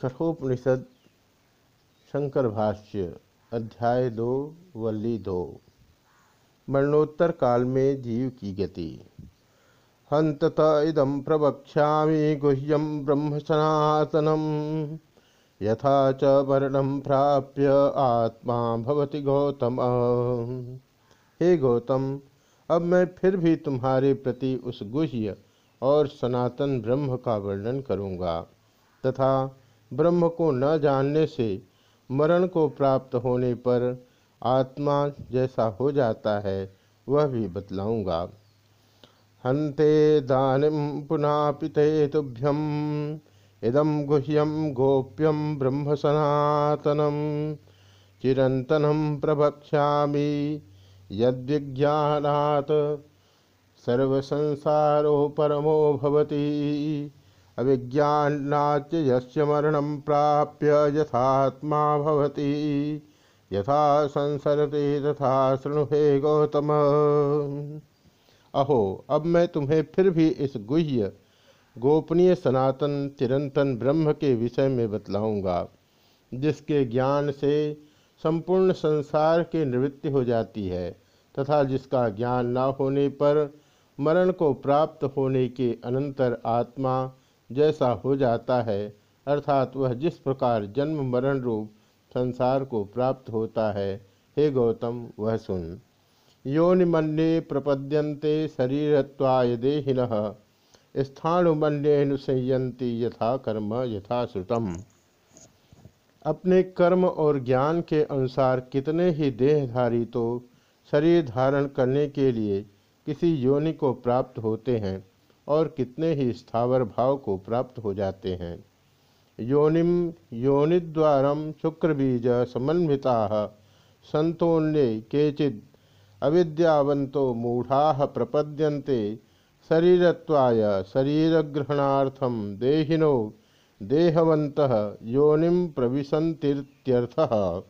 कठोपनिषद शंकर भाष्य अध्याय दो, वल्ली दो। मरणोत्तर काल में जीव की गति। हंतत इदम प्रवक्षा गुह्यम ब्रह्म सनातनम यथा च वर्णम प्राप्य आत्मा भवति गौतम। हे गौतम, अब मैं फिर भी तुम्हारे प्रति उस गुह्य और सनातन ब्रह्म का वर्णन करूँगा तथा ब्रह्म को न जानने से मरण को प्राप्त होने पर आत्मा जैसा हो जाता है, वह भी बतलाऊँगा। हंते दानिम पुनः पिते तुभ्यम इदम गुह्यम गोप्यम ब्रह्म सनातनम चिरंतनम प्रभक्षा यद्विज्ञात सर्वसंसारो परमो भवती। अभिज्ञाच यस्य मरणं प्राप्य यथात्मा भवति। यथा संसरते तथा शृणुहे गौतम। अहो, अब मैं तुम्हें फिर भी इस गुह्य, गोपनीय सनातन चिरंतन ब्रह्म के विषय में बतलाऊँगा, जिसके ज्ञान से संपूर्ण संसार की निवृत्ति हो जाती है, तथा जिसका ज्ञान न होने पर मरण को प्राप्त होने के अनंतर आत्मा जैसा हो जाता है, अर्थात वह जिस प्रकार जन्म मरण रूप संसार को प्राप्त होता है। हे गौतम, वह सुन। योनिमन्ये प्रपद्यन्ते शरीरत्वाय देहिन स्थाणुमन्येनुसंयंती यथा कर्म यथा श्रुतम अपने कर्म और ज्ञान के अनुसार कितने ही देहधारी तो शरीर धारण करने के लिए किसी योनि को प्राप्त होते हैं। और कितने ही स्थावर भाव को प्राप्त हो जाते हैं। योनिम योनिद्वारम शुक्रबीज समन्विता, संतोन्ये केचिद अविद्यावंतो मूढ़ा प्रपद्यन्ते, शरीरत्वाय शरीरग्रहणार्थम देहिनो देहवंत योनिम प्रविशन्तीत्यर्थः।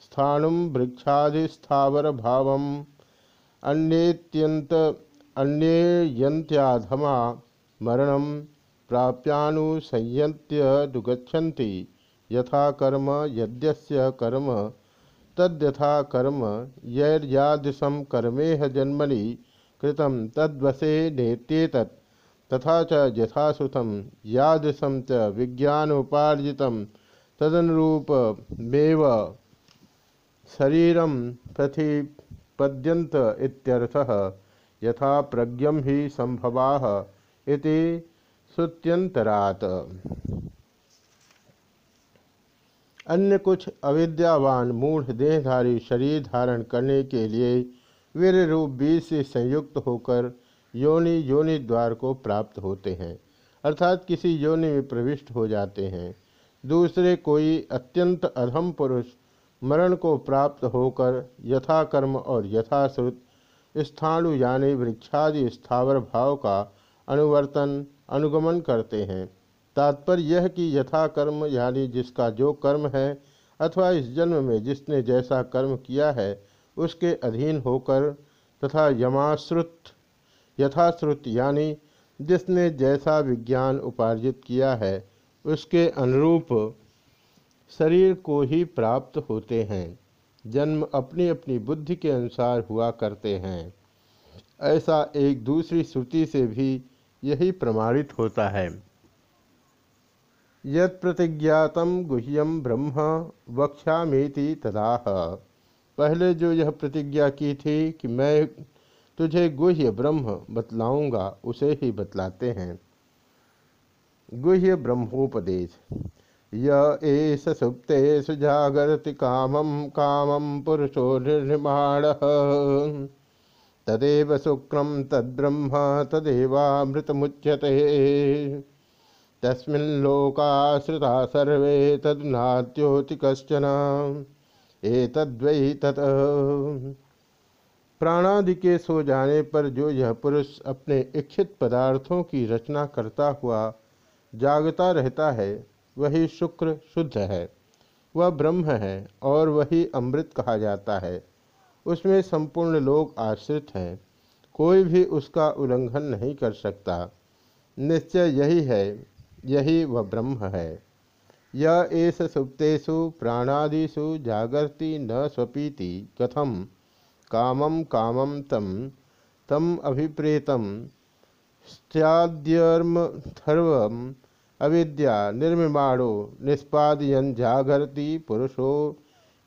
स्थाणुम वृक्षादिस्थावर भाव अन्येत्यंत अन्येयंत्याधमा मरण प्राप्यानुसंयंत्य यथा कर्म यद्यस्य कर्म, तद्यथा कर्म यैर्यादिशं कर्मेह जन्मनि, कृतं तद्वशे नेत्येतत्। तथा च यथाश्रुतं यादृशं च विज्ञानोपार्जितं तदनुरूपमेव शरीरं प्रतिपद्यन्त इत्यर्थः। यथा प्रज्ञम ही संभवा इति श्रुत्यंतरात अन्य कुछ अविद्यावान मूढ़ देहधारी शरीर धारण करने के लिए वीर रूप बीज से संयुक्त होकर योनि योनि द्वार को प्राप्त होते हैं, अर्थात किसी योनि में प्रविष्ट हो जाते हैं। दूसरे कोई अत्यंत अधम पुरुष मरण को प्राप्त होकर यथाकर्म और यथाश्रुत स्थाणु यानी वृक्षादि स्थावर भाव का अनुवर्तन, अनुगमन करते हैं। तात्पर्य यह कि यथा कर्म यानी जिसका जो कर्म है अथवा इस जन्म में जिसने जैसा कर्म किया है, उसके अधीन होकर तथा यमाश्रुत, यथाश्रुत यानी जिसने जैसा विज्ञान उपार्जित किया है, उसके अनुरूप शरीर को ही प्राप्त होते हैं। जन्म अपनी अपनी बुद्धि के अनुसार हुआ करते हैं। ऐसा एक दूसरी श्रुति से भी यही प्रमाणित होता है। यद प्रतिज्ञातम गुह्यम ब्रह्म वक्ष्यामीति तदाह। पहले जो यह प्रतिज्ञा की थी कि मैं तुझे गुह्य ब्रह्म बतलाऊँगा, उसे ही बतलाते हैं। गुह्य ब्रह्मोपदेश। एष सुप्तेषु जागरति कामं कामं पुरुषो निर्माण तदेव शुक्रम तद्ब्रह्म तदेवामृतमुच्यते। तस्मिल्लोकाश्रिता सर्वे तदनाद्योति कश्चन। एतद्वै तत्। प्राणादि के सो जाने पर जो यह पुरुष अपने इच्छित पदार्थों की रचना करता हुआ जागता रहता है वही शुक्र शुद्ध है, वह ब्रह्म है और वही अमृत कहा जाता है। उसमें संपूर्ण लोग आश्रित हैं, कोई भी उसका उल्लंघन नहीं कर सकता। निश्चय यही है, यही वह ब्रह्म है। य एष सुप्तेषु प्राणादिषु जागर्ति न स्वपीति कथम कामम कामम तम तम अभिप्रेतम स्याद्यर्मथर्व अविद्या निर्मिमाणो निष्पादयन जागर्ति पुरुषो।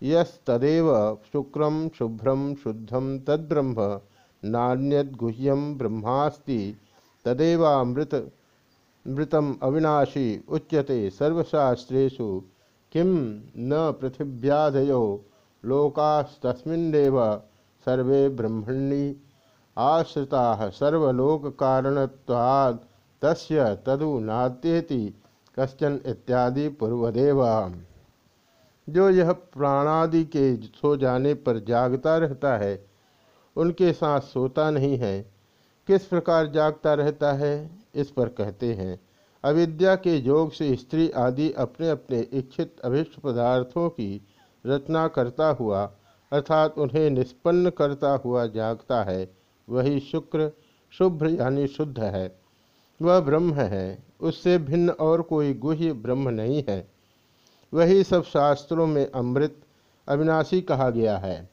यस्तदेव शुक्रम शुभ्रम शुद्धम तद्ब्रह्म नान्यद्गुह्यम ब्रह्मास्ति। तदेवामृत, मृतम अविनाशी उच्यते सर्वशास्त्रेषु। किं न पृथिव्यादयो लोकास्तस्मिन्नेव सर्वे ब्रह्मणि आश्रिता सर्वलोककारणत्वात् तस्य तदु नात्येति कश्चन इत्यादि पूर्वदेव जो यह प्राणादि के सो जाने पर जागता रहता है, उनके साथ सोता नहीं है, किस प्रकार जागता रहता है? इस पर कहते हैं, अविद्या के योग से स्त्री आदि अपने अपने इच्छित अभिष्ट पदार्थों की रचना करता हुआ, अर्थात उन्हें निष्पन्न करता हुआ जागता है, वही शुक्र, शुभ्र यानी शुद्ध है। वह ब्रह्म है, उससे भिन्न और कोई गुह्य ब्रह्म नहीं है। वही सब शास्त्रों में अमृत, अविनाशी कहा गया है।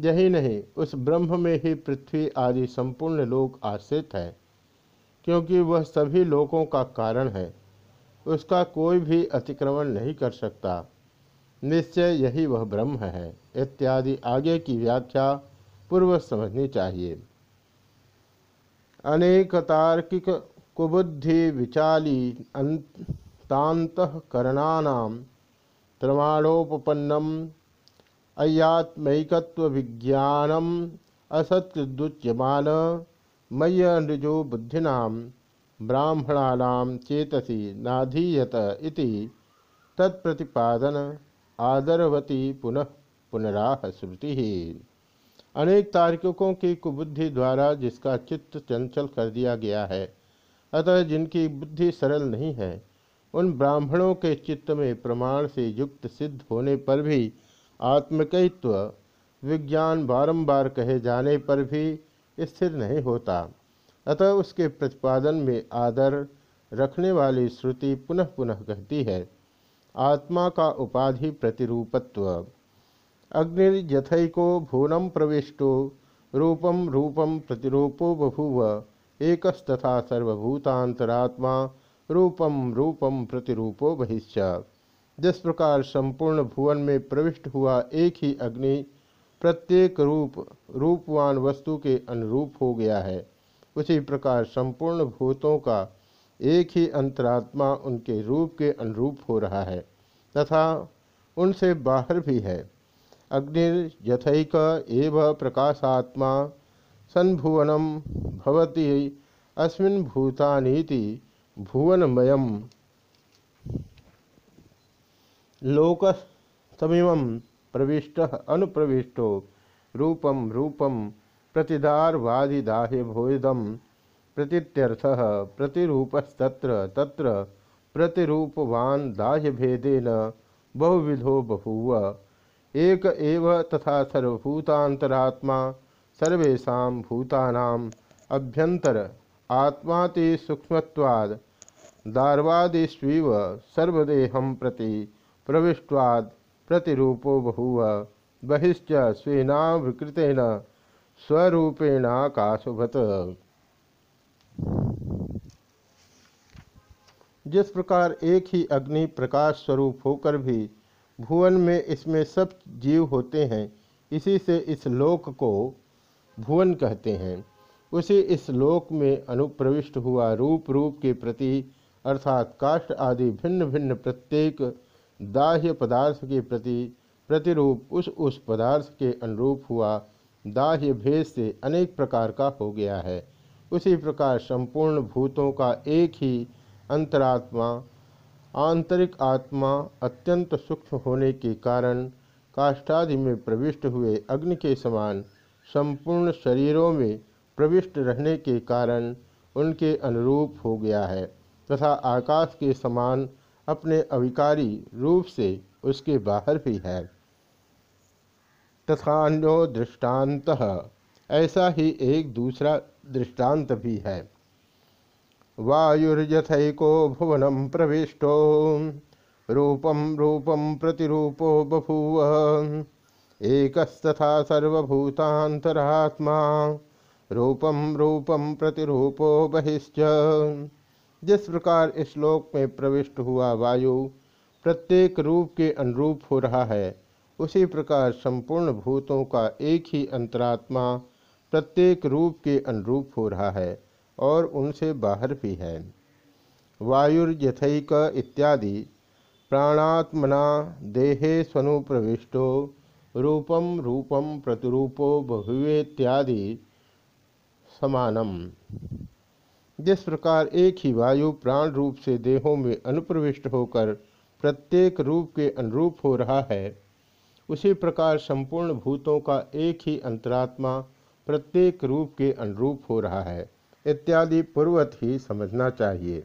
यही नहीं, उस ब्रह्म में ही पृथ्वी आदि संपूर्ण लोक आश्रित है, क्योंकि वह सभी लोकों का कारण है। उसका कोई भी अतिक्रमण नहीं कर सकता। निश्चय यही वह ब्रह्म है, इत्यादि आगे की व्याख्या पूर्व समझनी चाहिए। अनेक तार्किक कुबुद्धि विचाली तांतकरणानाम प्रमाणोपन्नम अय्यात्मकत्वविज्ञानम असत्कृदुच्यमान मय्य नृजो बुद्धिना ब्राह्मणानाम चेतसी नाधीयत इति तत्प्रतिपादन आदरवती पुनः पुनराह श्रुति अनेक तार्किकों की कुबुद्धि द्वारा जिसका चित्त चंचल कर दिया गया है, अतः जिनकी बुद्धि सरल नहीं है, उन ब्राह्मणों के चित्त में प्रमाण से युक्त सिद्ध होने पर भी आत्मकयित्व विज्ञान बारंबार कहे जाने पर भी स्थिर नहीं होता। अतः उसके प्रतिपादन में आदर रखने वाली श्रुति पुनः पुनः कहती है, आत्मा का उपाधि प्रतिरूपत्व। अग्निर्यथको भुवनम प्रविष्टो रूपम रूपम प्रतिरूपो बभूव, एकस्तथा सर्वभूतांतरात्मा रूपम रूपम प्रतिरूपो बहिष्य जिस प्रकार संपूर्ण भुवन में प्रविष्ट हुआ एक ही अग्नि, प्रत्येक रूप, रूपवान वस्तु के अनुरूप हो गया है। उसी प्रकार संपूर्ण भूतों का एक ही अंतरात्मा उनके रूप के अनुरूप हो रहा है, तथा उनसे बाहर भी है। अग्निर्यथक एव प्रकाशात्मा सन्भुवनम भवती अस्मिन् भूतानीति भुवनमय लोकस्तमिव प्रविष्ट अनुप्रविष्टो रूपम रूपम प्रतिदारवादिदाह्य भोदम प्रतीत्यर्थ प्रतिरूपस्तत्र तत्र प्रतिरूपवान दाह्यभेदेन बहुविधो बभूव एक एव तथा सर्वभूतांतरात्मा सर्वेशा भूतानाम अभ्यंतर आत्माति सूक्ष्मत्वाद दार्वादिस्वीव सर्वदेहम प्रति प्रविष्टवाद प्रतिरूपो बहुव बहिश्च स्वेनावृकृतेन स्वरूपेणाकाशुभत। जिस प्रकार एक ही अग्नि प्रकाश स्वरूप होकर भी भुवन में इसमें सब जीव होते हैं, इसी से इस लोक को भुवन कहते हैं। उसी इस लोक में अनुप्रविष्ट हुआ रूप रूप के प्रति, अर्थात काष्ठ आदि भिन्न भिन्न प्रत्येक दाह्य पदार्थ के प्रति प्रतिरूप उस उस पदार्थ के अनुरूप हुआ, दाह्य भेद से अनेक प्रकार का हो गया है। उसी प्रकार संपूर्ण भूतों का एक ही अंतरात्मा आंतरिक आत्मा अत्यंत सूक्ष्म होने के कारण काष्ठादि में प्रविष्ट हुए अग्नि के समान संपूर्ण शरीरों में प्रविष्ट रहने के कारण उनके अनुरूप हो गया है, तथा आकाश के समान अपने अविकारी रूप से उसके बाहर भी है। तथान्यो दृष्टांत, ऐसा ही एक दूसरा दृष्टांत भी है। वायुर्यथको भुवनम प्रविष्टो। रूपम रूपम प्रतिरूपो बभूव। एकस्तथा सर्वभूतांतरात्मा रूपम रूपम प्रतिरूपो बहिश्च। जिस प्रकार इस लोक में प्रविष्ट हुआ वायु प्रत्येक रूप के अनुरूप हो रहा है, उसी प्रकार संपूर्ण भूतों का एक ही अंतरात्मा प्रत्येक रूप के अनुरूप हो रहा है। और उनसे बाहर भी है। वायुर्यथक इत्यादि। प्राणात्मना देहे स्वनुप्रविष्टो। रूपम रूपम प्रतिरूपो बहुवेत्यादि समानम। जिस प्रकार एक ही वायु प्राण रूप से देहों में अनुप्रविष्ट होकर प्रत्येक रूप के अनुरूप हो रहा है, उसी प्रकार संपूर्ण भूतों का एक ही अंतरात्मा प्रत्येक रूप के अनुरूप हो रहा है। इत्यादि पूर्वत ही समझना चाहिए।